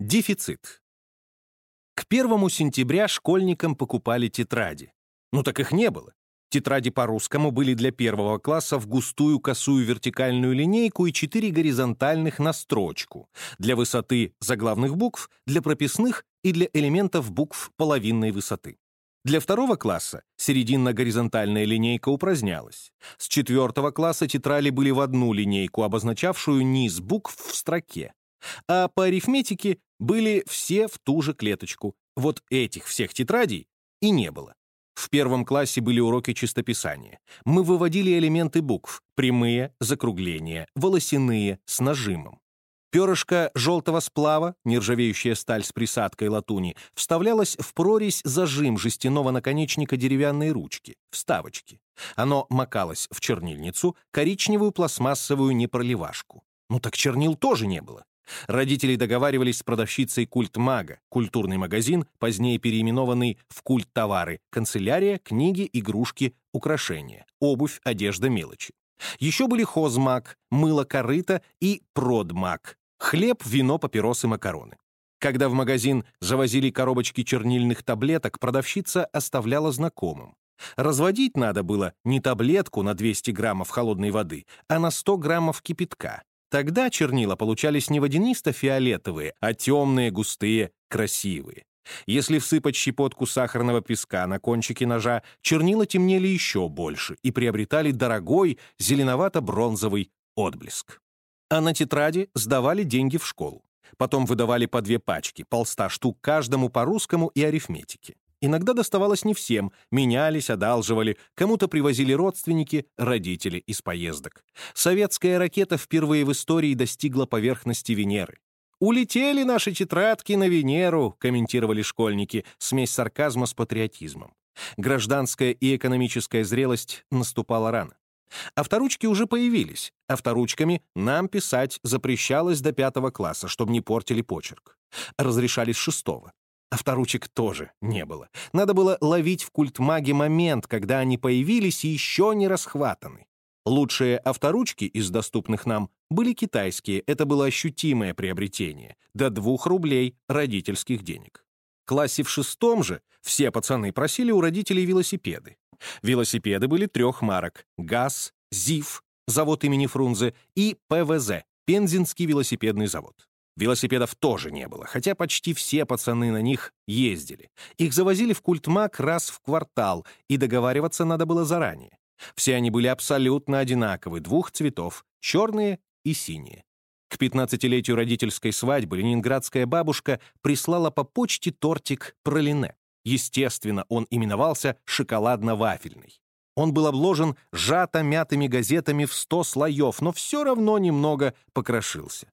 Дефицит. К первому сентября школьникам покупали тетради. Ну так их не было. Тетради по-русскому были для первого класса в густую косую вертикальную линейку и четыре горизонтальных на строчку, для высоты заглавных букв, для прописных и для элементов букв половинной высоты. Для второго класса серединно-горизонтальная линейка упразднялась. С четвертого класса тетради были в одну линейку, обозначавшую низ букв в строке. А по арифметике были все в ту же клеточку. Вот этих всех тетрадей и не было. В первом классе были уроки чистописания. Мы выводили элементы букв — прямые, закругления, волосяные, с нажимом. Перышко желтого сплава, нержавеющая сталь с присадкой латуни, вставлялось в прорезь зажим жестяного наконечника деревянной ручки, вставочки. Оно макалось в чернильницу, коричневую пластмассовую непроливашку. Ну так чернил тоже не было. Родители договаривались с продавщицей «Культмага», культурный магазин, позднее переименованный в «Культ-товары», канцелярия, книги, игрушки, украшения, обувь, одежда, мелочи. Еще были хозмаг, мыло-корыто и продмаг, хлеб, вино, папиросы, макароны. Когда в магазин завозили коробочки чернильных таблеток, продавщица оставляла знакомым. Разводить надо было не таблетку на 200 граммов холодной воды, а на 100 граммов кипятка. Тогда чернила получались не водянисто-фиолетовые, а темные, густые, красивые. Если всыпать щепотку сахарного песка на кончики ножа, чернила темнели еще больше и приобретали дорогой зеленовато-бронзовый отблеск. А на тетради сдавали деньги в школу. Потом выдавали по две пачки, полста штук каждому по русскому и арифметике. Иногда доставалось не всем, менялись, одалживали, кому-то привозили родственники, родители из поездок. Советская ракета впервые в истории достигла поверхности Венеры. «Улетели наши тетрадки на Венеру», — комментировали школьники, смесь сарказма с патриотизмом. Гражданская и экономическая зрелость наступала рано. Авторучки уже появились. Авторучками нам писать запрещалось до пятого класса, чтобы не портили почерк. Разрешали с шестого. Авторучек тоже не было. Надо было ловить в культмаге момент, когда они появились и еще не расхватаны. Лучшие авторучки из доступных нам были китайские, это было ощутимое приобретение, до двух рублей родительских денег. В классе в шестом же все пацаны просили у родителей велосипеды. Велосипеды были трех марок — ГАЗ, ЗИФ, завод имени Фрунзе, и ПВЗ, Пензенский велосипедный завод. Велосипедов тоже не было, хотя почти все пацаны на них ездили. Их завозили в культмак раз в квартал, и договариваться надо было заранее. Все они были абсолютно одинаковы, двух цветов — черные и синие. К 15-летию родительской свадьбы ленинградская бабушка прислала по почте тортик пролине. Естественно, он именовался шоколадно-вафельный. Он был обложен сжато-мятыми газетами в 100 слоев, но все равно немного покрошился.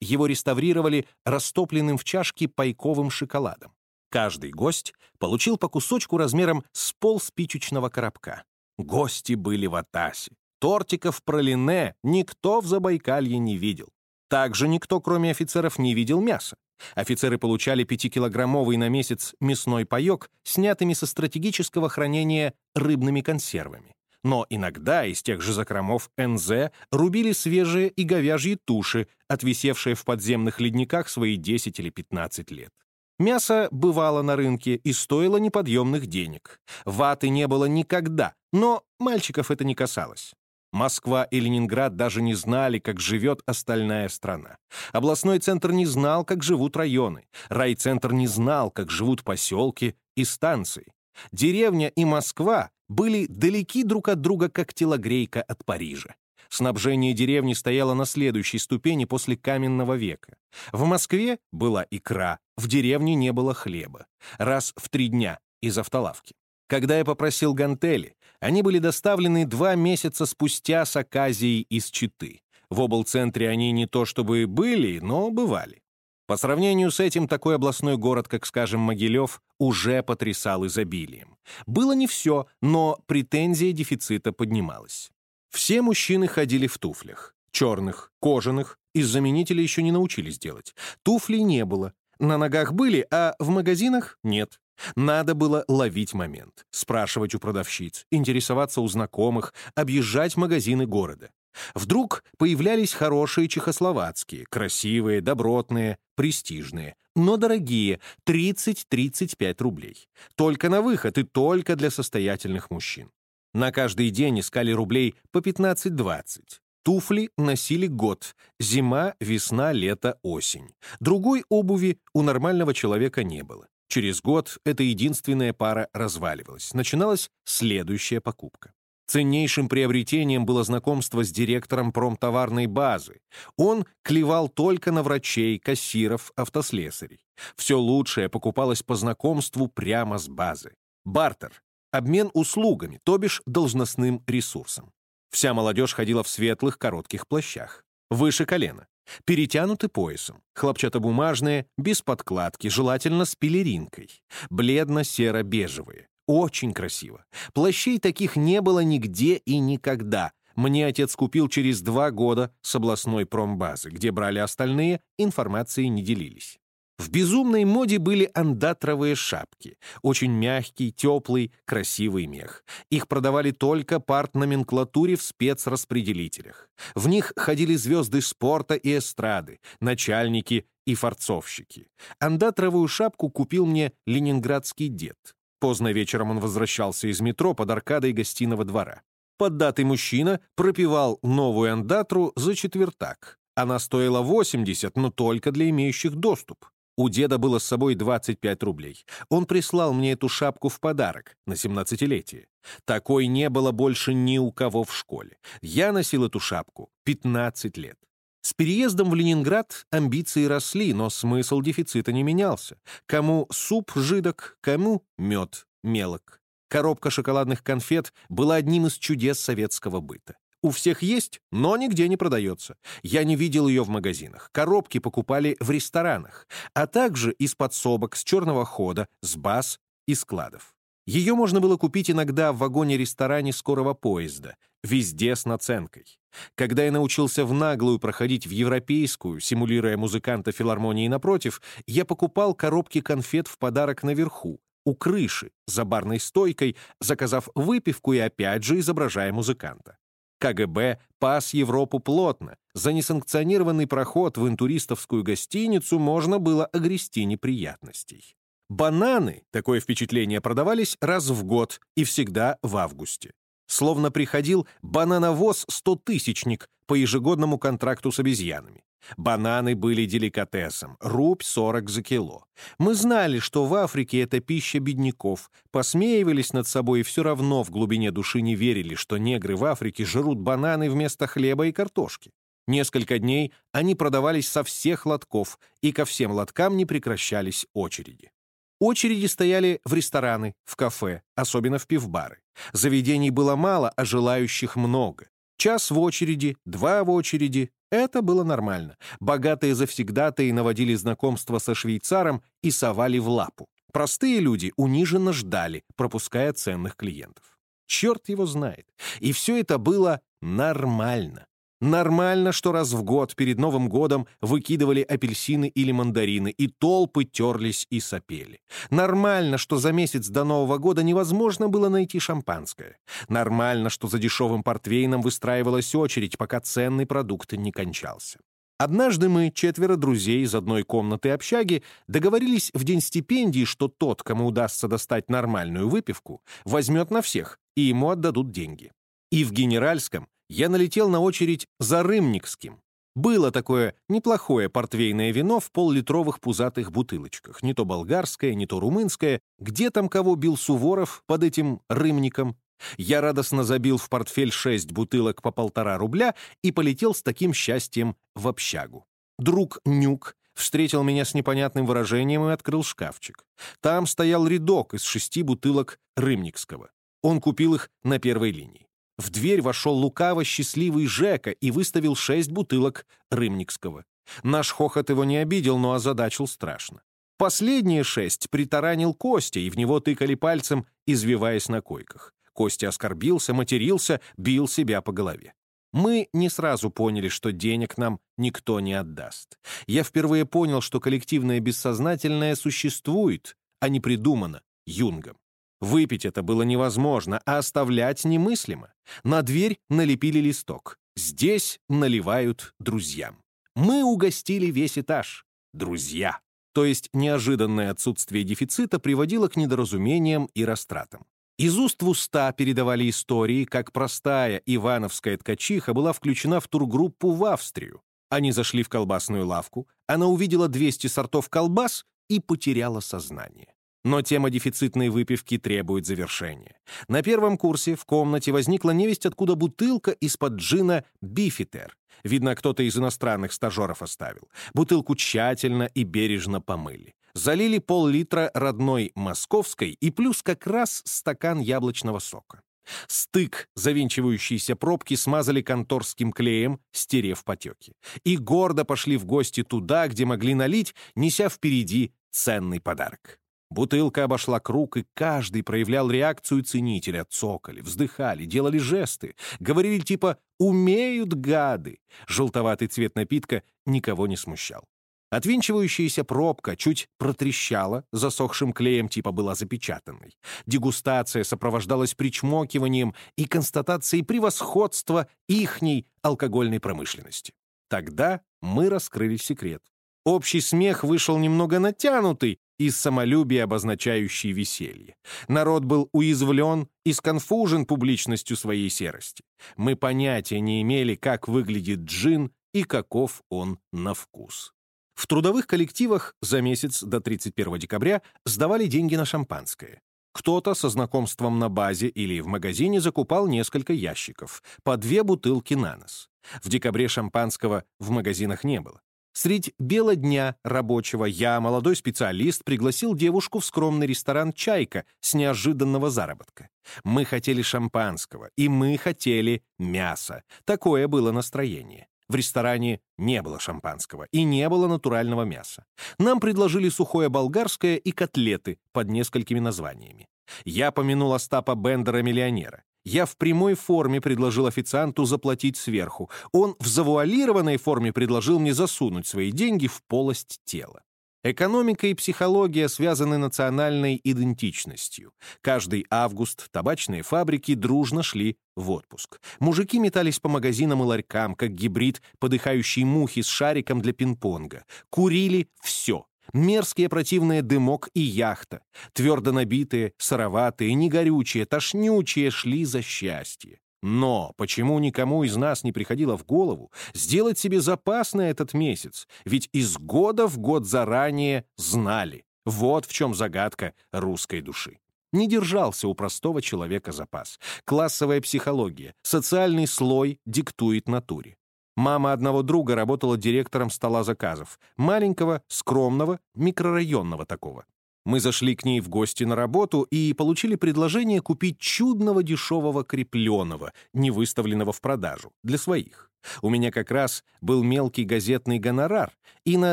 Его реставрировали растопленным в чашке пайковым шоколадом. Каждый гость получил по кусочку размером с пол спичечного коробка. Гости были в Атасе. Тортиков пролине никто в Забайкалье не видел. Также никто, кроме офицеров, не видел мяса. Офицеры получали пятикилограммовый на месяц мясной паек, снятыми со стратегического хранения рыбными консервами но иногда из тех же закромов НЗ рубили свежие и говяжьи туши, отвисевшие в подземных ледниках свои 10 или 15 лет. Мясо бывало на рынке и стоило неподъемных денег. Ваты не было никогда, но мальчиков это не касалось. Москва и Ленинград даже не знали, как живет остальная страна. Областной центр не знал, как живут районы. Райцентр не знал, как живут поселки и станции. Деревня и Москва были далеки друг от друга, как телогрейка от Парижа. Снабжение деревни стояло на следующей ступени после каменного века. В Москве была икра, в деревне не было хлеба. Раз в три дня из автолавки. Когда я попросил гантели, они были доставлены два месяца спустя с оказией из Читы. В облцентре они не то чтобы были, но бывали. По сравнению с этим, такой областной город, как, скажем, Могилев, уже потрясал изобилием. Было не все, но претензия дефицита поднималась. Все мужчины ходили в туфлях. Черных, кожаных, из заменителей еще не научились делать. Туфлей не было. На ногах были, а в магазинах нет. Надо было ловить момент, спрашивать у продавщиц, интересоваться у знакомых, объезжать магазины города. Вдруг появлялись хорошие чехословацкие, красивые, добротные, престижные, но дорогие, 30-35 рублей. Только на выход и только для состоятельных мужчин. На каждый день искали рублей по 15-20. Туфли носили год. Зима, весна, лето, осень. Другой обуви у нормального человека не было. Через год эта единственная пара разваливалась. Начиналась следующая покупка. Ценнейшим приобретением было знакомство с директором промтоварной базы. Он клевал только на врачей, кассиров, автослесарей. Все лучшее покупалось по знакомству прямо с базы. Бартер — обмен услугами, то бишь должностным ресурсом. Вся молодежь ходила в светлых коротких плащах. Выше колена. Перетянуты поясом. Хлопчатобумажные, без подкладки, желательно с пелеринкой. Бледно-серо-бежевые. Очень красиво. Плащей таких не было нигде и никогда. Мне отец купил через два года с областной промбазы, где брали остальные, информации не делились. В безумной моде были андатровые шапки. Очень мягкий, теплый, красивый мех. Их продавали только партноменклатуре в спецраспределителях. В них ходили звезды спорта и эстрады, начальники и форцовщики. Андатровую шапку купил мне ленинградский дед. Поздно вечером он возвращался из метро под аркадой гостиного двора. Поддатый мужчина пропивал новую андатру за четвертак. Она стоила 80, но только для имеющих доступ. У деда было с собой 25 рублей. Он прислал мне эту шапку в подарок на 17-летие. Такой не было больше ни у кого в школе. Я носил эту шапку 15 лет. С переездом в Ленинград амбиции росли, но смысл дефицита не менялся. Кому суп жидок, кому мед мелок. Коробка шоколадных конфет была одним из чудес советского быта. У всех есть, но нигде не продается. Я не видел ее в магазинах. Коробки покупали в ресторанах, а также из подсобок, с черного хода, с баз и складов. Ее можно было купить иногда в вагоне-ресторане скорого поезда, везде с наценкой. Когда я научился в наглую проходить в европейскую, симулируя музыканта филармонии напротив, я покупал коробки конфет в подарок наверху, у крыши, за барной стойкой, заказав выпивку и опять же изображая музыканта. КГБ пас Европу плотно. За несанкционированный проход в интуристовскую гостиницу можно было огрести неприятностей. Бананы, такое впечатление, продавались раз в год и всегда в августе. Словно приходил банановоз-стотысячник по ежегодному контракту с обезьянами. Бананы были деликатесом, рубь 40 за кило. Мы знали, что в Африке это пища бедняков, посмеивались над собой и все равно в глубине души не верили, что негры в Африке жрут бананы вместо хлеба и картошки. Несколько дней они продавались со всех лотков, и ко всем лоткам не прекращались очереди. Очереди стояли в рестораны, в кафе, особенно в пивбары. Заведений было мало, а желающих много. Час в очереди, два в очереди, это было нормально. Богатые завсегдатые наводили знакомство со швейцаром и совали в лапу. Простые люди униженно ждали, пропуская ценных клиентов. Черт его знает. И все это было нормально. Нормально, что раз в год перед Новым годом выкидывали апельсины или мандарины, и толпы терлись и сопели. Нормально, что за месяц до Нового года невозможно было найти шампанское. Нормально, что за дешевым портвейном выстраивалась очередь, пока ценный продукт не кончался. Однажды мы, четверо друзей из одной комнаты общаги, договорились в день стипендии, что тот, кому удастся достать нормальную выпивку, возьмет на всех, и ему отдадут деньги. И в Генеральском я налетел на очередь за Рымникским. Было такое неплохое портвейное вино в поллитровых пузатых бутылочках, не то болгарское, не то румынское. Где там кого бил Суворов под этим Рымником? Я радостно забил в портфель шесть бутылок по полтора рубля и полетел с таким счастьем в общагу. Друг Нюк встретил меня с непонятным выражением и открыл шкафчик. Там стоял рядок из шести бутылок Рымникского. Он купил их на первой линии. В дверь вошел лукаво счастливый Жека и выставил шесть бутылок Рымникского. Наш хохот его не обидел, но озадачил страшно. Последние шесть притаранил Костя, и в него тыкали пальцем, извиваясь на койках. Костя оскорбился, матерился, бил себя по голове. Мы не сразу поняли, что денег нам никто не отдаст. Я впервые понял, что коллективное бессознательное существует, а не придумано Юнгом. Выпить это было невозможно, а оставлять немыслимо. На дверь налепили листок. Здесь наливают друзьям. Мы угостили весь этаж. Друзья. То есть неожиданное отсутствие дефицита приводило к недоразумениям и растратам. Из уст в уста передавали истории, как простая ивановская ткачиха была включена в тургруппу в Австрию. Они зашли в колбасную лавку, она увидела 200 сортов колбас и потеряла сознание. Но тема дефицитной выпивки требует завершения. На первом курсе в комнате возникла невесть откуда бутылка из-под джина «Бифитер». Видно, кто-то из иностранных стажеров оставил. Бутылку тщательно и бережно помыли. Залили пол-литра родной московской и плюс как раз стакан яблочного сока. Стык завинчивающейся пробки смазали конторским клеем, стерев потеки. И гордо пошли в гости туда, где могли налить, неся впереди ценный подарок. Бутылка обошла круг, и каждый проявлял реакцию ценителя. Цокали, вздыхали, делали жесты. Говорили типа «умеют гады». Желтоватый цвет напитка никого не смущал. Отвинчивающаяся пробка чуть протрещала, засохшим клеем типа была запечатанной. Дегустация сопровождалась причмокиванием и констатацией превосходства ихней алкогольной промышленности. Тогда мы раскрыли секрет. Общий смех вышел немного натянутый, из самолюбия, обозначающий веселье. Народ был уязвлен и сконфужен публичностью своей серости. Мы понятия не имели, как выглядит джин и каков он на вкус. В трудовых коллективах за месяц до 31 декабря сдавали деньги на шампанское. Кто-то со знакомством на базе или в магазине закупал несколько ящиков, по две бутылки на нос. В декабре шампанского в магазинах не было. Средь бела дня рабочего я, молодой специалист, пригласил девушку в скромный ресторан «Чайка» с неожиданного заработка. Мы хотели шампанского, и мы хотели мяса. Такое было настроение. В ресторане не было шампанского и не было натурального мяса. Нам предложили сухое болгарское и котлеты под несколькими названиями. Я помянул Остапа Бендера-миллионера. Я в прямой форме предложил официанту заплатить сверху. Он в завуалированной форме предложил мне засунуть свои деньги в полость тела. Экономика и психология связаны национальной идентичностью. Каждый август табачные фабрики дружно шли в отпуск. Мужики метались по магазинам и ларькам, как гибрид подыхающей мухи с шариком для пинг-понга. Курили все. Мерзкие противные дымок и яхта. Твердо набитые, сыроватые, негорючие, тошнючие шли за счастье. Но почему никому из нас не приходило в голову сделать себе запас на этот месяц? Ведь из года в год заранее знали. Вот в чем загадка русской души. Не держался у простого человека запас. Классовая психология, социальный слой диктует натуре. Мама одного друга работала директором стола заказов. Маленького, скромного, микрорайонного такого. Мы зашли к ней в гости на работу и получили предложение купить чудного дешевого крепленого, не выставленного в продажу, для своих. У меня как раз был мелкий газетный гонорар, и на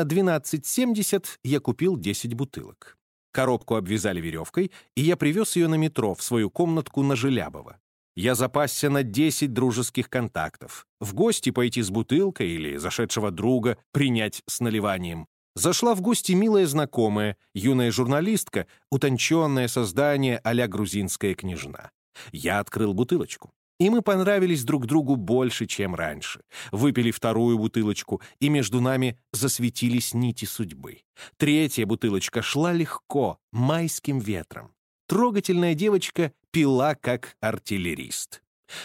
12,70 я купил 10 бутылок. Коробку обвязали веревкой, и я привез ее на метро в свою комнатку на Желябово. Я запасся на 10 дружеских контактов. В гости пойти с бутылкой или зашедшего друга принять с наливанием. Зашла в гости милая знакомая, юная журналистка, утонченное создание а грузинская княжна. Я открыл бутылочку. И мы понравились друг другу больше, чем раньше. Выпили вторую бутылочку, и между нами засветились нити судьбы. Третья бутылочка шла легко, майским ветром. Трогательная девочка пила как артиллерист.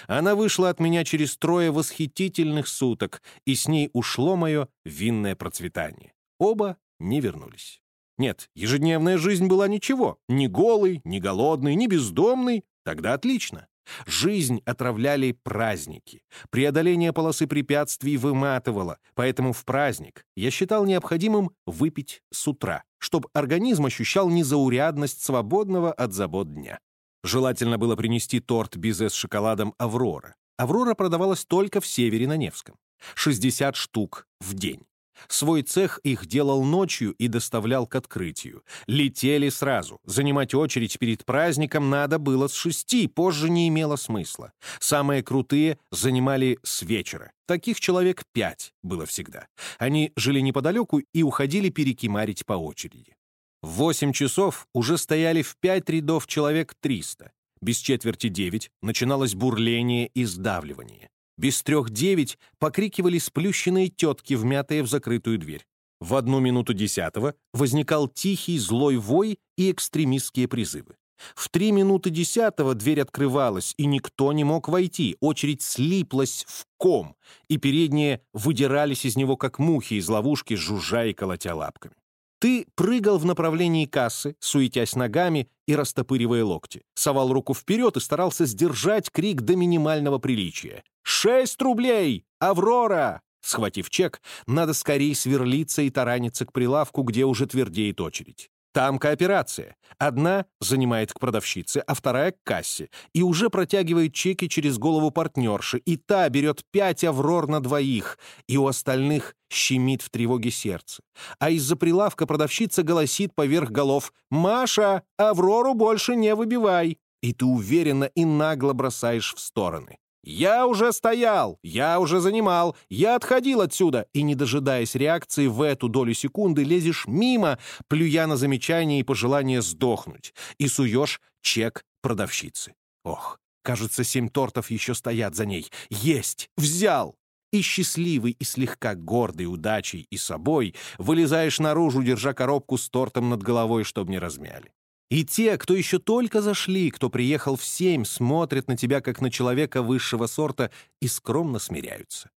Она вышла от меня через трое восхитительных суток, и с ней ушло мое винное процветание. Оба не вернулись. Нет, ежедневная жизнь была ничего. Ни голый, ни голодный, ни бездомный. Тогда отлично. Жизнь отравляли праздники. Преодоление полосы препятствий выматывало, поэтому в праздник я считал необходимым выпить с утра, чтобы организм ощущал незаурядность свободного от забот дня. Желательно было принести торт безе с шоколадом «Аврора». «Аврора» продавалась только в Севере на Невском. 60 штук в день. Свой цех их делал ночью и доставлял к открытию. Летели сразу. Занимать очередь перед праздником надо было с шести, позже не имело смысла. Самые крутые занимали с вечера. Таких человек пять было всегда. Они жили неподалеку и уходили перекимарить по очереди. В восемь часов уже стояли в пять рядов человек триста. Без четверти девять начиналось бурление и сдавливание. Без трех девять покрикивали сплющенные тетки, вмятые в закрытую дверь. В одну минуту десятого возникал тихий злой вой и экстремистские призывы. В три минуты десятого дверь открывалась, и никто не мог войти. Очередь слиплась в ком, и передние выдирались из него, как мухи из ловушки, жужжа и колотя лапками. Ты прыгал в направлении кассы, суетясь ногами и растопыривая локти, совал руку вперед и старался сдержать крик до минимального приличия. «Шесть рублей! Аврора!» Схватив чек, надо скорее сверлиться и тараниться к прилавку, где уже твердеет очередь. Там кооперация. Одна занимает к продавщице, а вторая — к кассе. И уже протягивает чеки через голову партнерши. И та берет пять аврор на двоих. И у остальных щемит в тревоге сердце. А из-за прилавка продавщица голосит поверх голов «Маша, аврору больше не выбивай!» И ты уверенно и нагло бросаешь в стороны. «Я уже стоял! Я уже занимал! Я отходил отсюда!» И, не дожидаясь реакции, в эту долю секунды лезешь мимо, плюя на замечание и пожелание сдохнуть, и суешь чек продавщицы. Ох, кажется, семь тортов еще стоят за ней. Есть! Взял! И счастливый, и слегка гордый удачей и собой вылезаешь наружу, держа коробку с тортом над головой, чтобы не размяли. И те, кто еще только зашли, кто приехал в семь, смотрят на тебя, как на человека высшего сорта, и скромно смиряются.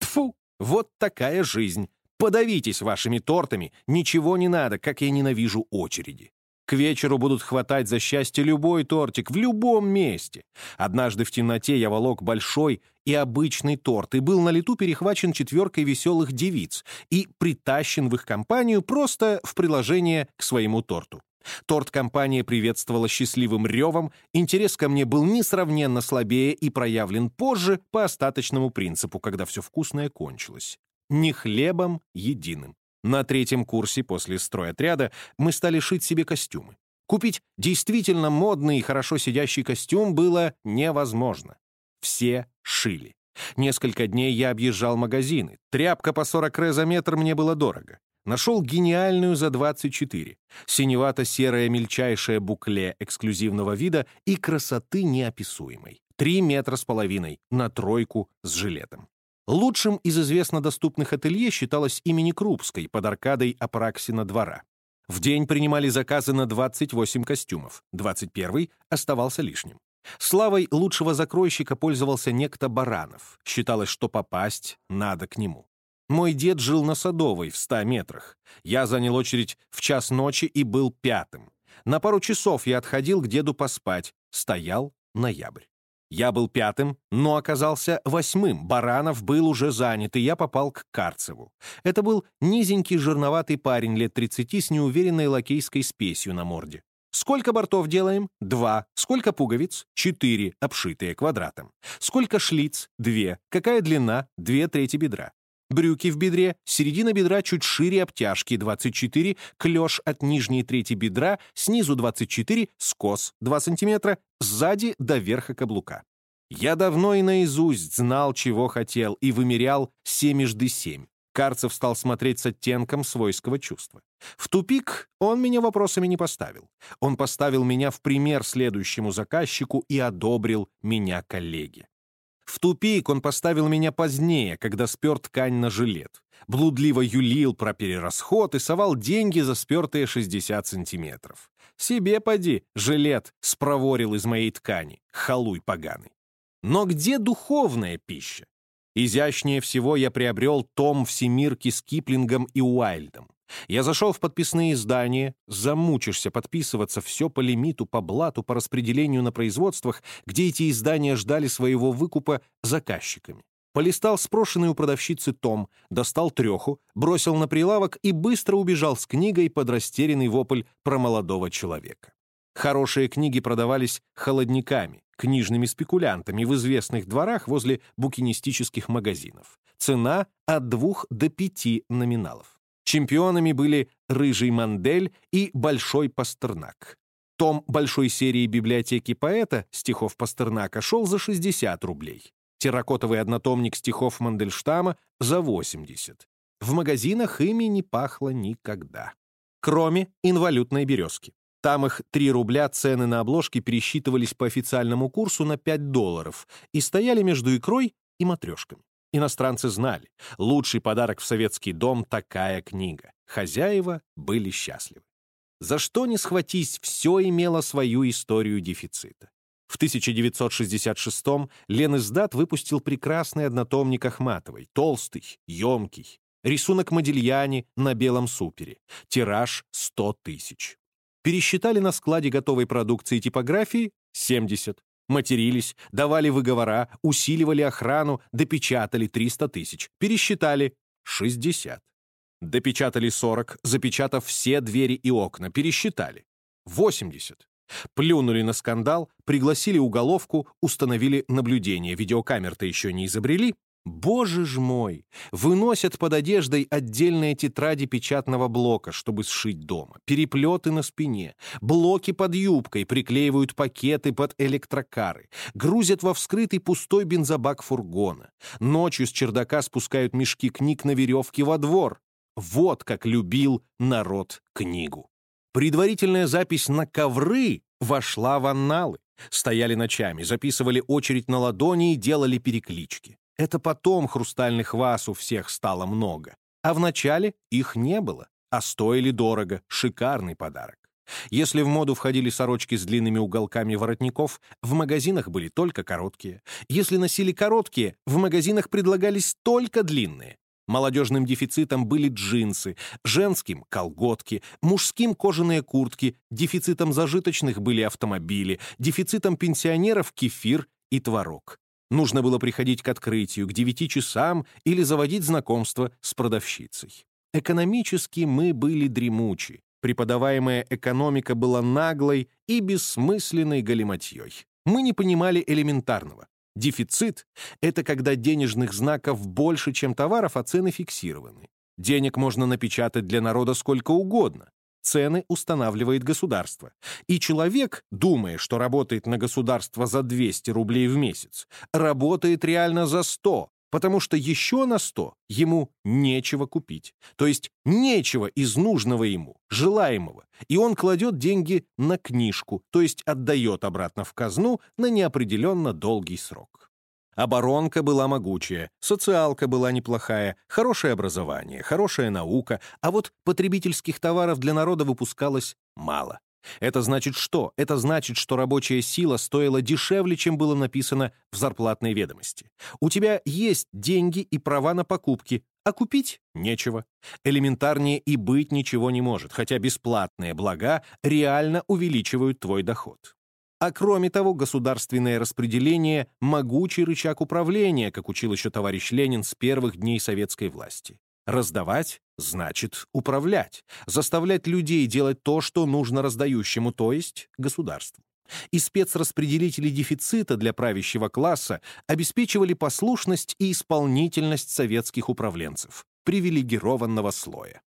Тфу, вот такая жизнь. Подавитесь вашими тортами, ничего не надо, как я ненавижу очереди. К вечеру будут хватать за счастье любой тортик в любом месте. Однажды в темноте я волок большой и обычный торт и был на лету перехвачен четверкой веселых девиц и притащен в их компанию просто в приложение к своему торту. Торт-компания приветствовала счастливым ревом, интерес ко мне был несравненно слабее и проявлен позже по остаточному принципу, когда все вкусное кончилось. Не хлебом единым. На третьем курсе после стройотряда мы стали шить себе костюмы. Купить действительно модный и хорошо сидящий костюм было невозможно. Все шили. Несколько дней я объезжал магазины. Тряпка по 40 ре за метр мне было дорого. Нашел гениальную за 24. Синевато-серое мельчайшее букле эксклюзивного вида и красоты неописуемой. Три метра с половиной на тройку с жилетом. Лучшим из известно доступных ателье считалось имени Крупской под аркадой Апраксина двора. В день принимали заказы на 28 костюмов, 21 оставался лишним. Славой лучшего закройщика пользовался некто Баранов. Считалось, что попасть надо к нему. Мой дед жил на Садовой, в ста метрах. Я занял очередь в час ночи и был пятым. На пару часов я отходил к деду поспать. Стоял ноябрь. Я был пятым, но оказался восьмым. Баранов был уже занят, и я попал к Карцеву. Это был низенький жирноватый парень лет 30 с неуверенной лакейской спесью на морде. Сколько бортов делаем? Два. Сколько пуговиц? Четыре, обшитые квадратом. Сколько шлиц? Две. Какая длина? Две трети бедра. Брюки в бедре, середина бедра чуть шире обтяжки 24, клеш от нижней трети бедра, снизу 24, скос 2 см, сзади до верха каблука. Я давно и наизусть знал, чего хотел, и вымерял семежды семь. Карцев стал смотреть с оттенком свойского чувства. В тупик он меня вопросами не поставил. Он поставил меня в пример следующему заказчику и одобрил меня коллеге. В тупик он поставил меня позднее, когда спер ткань на жилет. Блудливо юлил про перерасход и совал деньги за спертые 60 сантиметров. Себе поди, жилет спроворил из моей ткани, халуй поганый. Но где духовная пища? Изящнее всего я приобрел том «Всемирки» с Киплингом и Уайльдом. Я зашел в подписные издания, замучишься подписываться все по лимиту, по блату, по распределению на производствах, где эти издания ждали своего выкупа заказчиками. Полистал спрошенный у продавщицы том, достал треху, бросил на прилавок и быстро убежал с книгой под растерянный вопль про молодого человека. Хорошие книги продавались холодниками, книжными спекулянтами в известных дворах возле букинистических магазинов. Цена от двух до пяти номиналов. Чемпионами были «Рыжий Мандель» и «Большой Пастернак». Том большой серии библиотеки поэта стихов Пастернака шел за 60 рублей. Терракотовый однотомник стихов Мандельштама — за 80. В магазинах ими не пахло никогда. Кроме инвалютной березки. Там их 3 рубля цены на обложке пересчитывались по официальному курсу на 5 долларов и стояли между икрой и матрешками. Иностранцы знали, лучший подарок в советский дом — такая книга. Хозяева были счастливы. За что ни схватись, все имело свою историю дефицита. В 1966-м Ленэздат выпустил прекрасный однотомник Ахматовой, толстый, емкий, рисунок Модильяни на белом супере, тираж 100 тысяч. Пересчитали на складе готовой продукции типографии 70. Матерились, давали выговора, усиливали охрану, допечатали 300 тысяч. Пересчитали 60. Допечатали 40, запечатав все двери и окна. Пересчитали 80. Плюнули на скандал, пригласили уголовку, установили наблюдение. Видеокамер-то еще не изобрели. Боже ж мой! Выносят под одеждой отдельные тетради печатного блока, чтобы сшить дома, переплеты на спине, блоки под юбкой, приклеивают пакеты под электрокары, грузят во вскрытый пустой бензобак фургона. Ночью с чердака спускают мешки книг на веревке во двор. Вот как любил народ книгу. Предварительная запись на ковры вошла в анналы. Стояли ночами, записывали очередь на ладони и делали переклички. Это потом хрустальных ваз у всех стало много. А вначале их не было, а стоили дорого, шикарный подарок. Если в моду входили сорочки с длинными уголками воротников, в магазинах были только короткие. Если носили короткие, в магазинах предлагались только длинные. Молодежным дефицитом были джинсы, женским — колготки, мужским — кожаные куртки, дефицитом зажиточных были автомобили, дефицитом пенсионеров — кефир и творог. Нужно было приходить к открытию к 9 часам или заводить знакомство с продавщицей. Экономически мы были дремучи. Преподаваемая экономика была наглой и бессмысленной галиматьей. Мы не понимали элементарного. Дефицит — это когда денежных знаков больше, чем товаров, а цены фиксированы. Денег можно напечатать для народа сколько угодно. Цены устанавливает государство. И человек, думая, что работает на государство за 200 рублей в месяц, работает реально за 100, потому что еще на 100 ему нечего купить. То есть нечего из нужного ему, желаемого. И он кладет деньги на книжку, то есть отдает обратно в казну на неопределенно долгий срок. Оборонка была могучая, социалка была неплохая, хорошее образование, хорошая наука, а вот потребительских товаров для народа выпускалось мало. Это значит что? Это значит, что рабочая сила стоила дешевле, чем было написано в зарплатной ведомости. У тебя есть деньги и права на покупки, а купить нечего. Элементарнее и быть ничего не может, хотя бесплатные блага реально увеличивают твой доход. А кроме того, государственное распределение — могучий рычаг управления, как учил еще товарищ Ленин с первых дней советской власти. Раздавать — значит управлять, заставлять людей делать то, что нужно раздающему, то есть государству. И спецраспределители дефицита для правящего класса обеспечивали послушность и исполнительность советских управленцев, привилегированного слоя.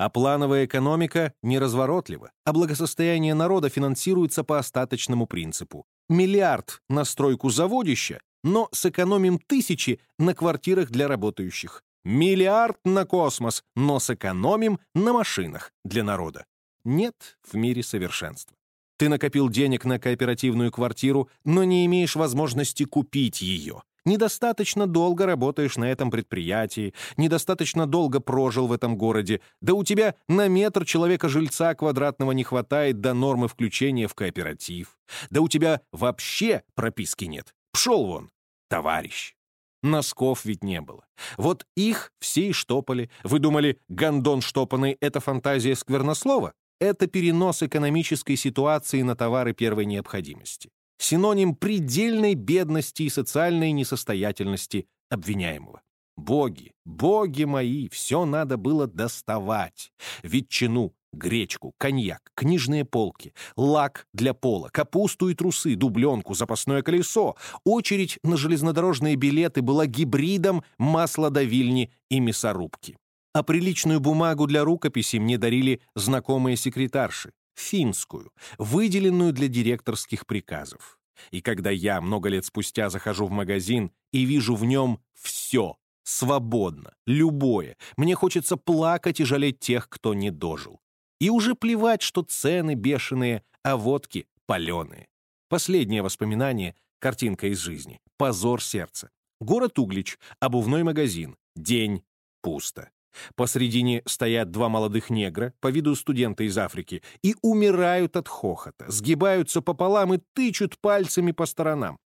А плановая экономика неразворотлива, а благосостояние народа финансируется по остаточному принципу. Миллиард на стройку заводища, но сэкономим тысячи на квартирах для работающих. Миллиард на космос, но сэкономим на машинах для народа. Нет в мире совершенства. Ты накопил денег на кооперативную квартиру, но не имеешь возможности купить ее. Недостаточно долго работаешь на этом предприятии, недостаточно долго прожил в этом городе, да у тебя на метр человека-жильца квадратного не хватает до нормы включения в кооператив, да у тебя вообще прописки нет. Пшел вон, товарищ. Носков ведь не было. Вот их все и штопали. Вы думали, гондон штопанный — это фантазия сквернослова? Это перенос экономической ситуации на товары первой необходимости синоним предельной бедности и социальной несостоятельности обвиняемого. Боги, боги мои, все надо было доставать. Ветчину, гречку, коньяк, книжные полки, лак для пола, капусту и трусы, дубленку, запасное колесо. Очередь на железнодорожные билеты была гибридом маслодавильни и мясорубки. А приличную бумагу для рукописи мне дарили знакомые секретарши финскую, выделенную для директорских приказов. И когда я много лет спустя захожу в магазин и вижу в нем все, свободно, любое, мне хочется плакать и жалеть тех, кто не дожил. И уже плевать, что цены бешеные, а водки паленые. Последнее воспоминание — картинка из жизни. Позор сердца. Город Углич, обувной магазин. День. Пусто. Посредине стоят два молодых негра, по виду студента из Африки, и умирают от хохота, сгибаются пополам и тычут пальцами по сторонам.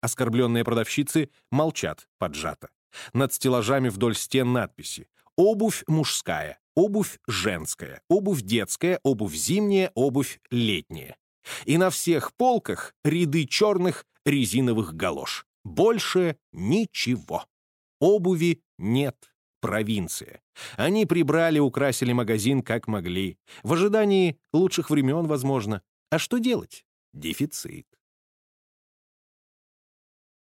Оскорбленные продавщицы молчат поджато. Над стеллажами вдоль стен надписи «Обувь мужская», «Обувь женская», «Обувь детская», «Обувь зимняя», «Обувь летняя». И на всех полках ряды черных резиновых галош. Больше ничего. Обуви нет провинция. Они прибрали, украсили магазин как могли. В ожидании лучших времен, возможно. А что делать? Дефицит.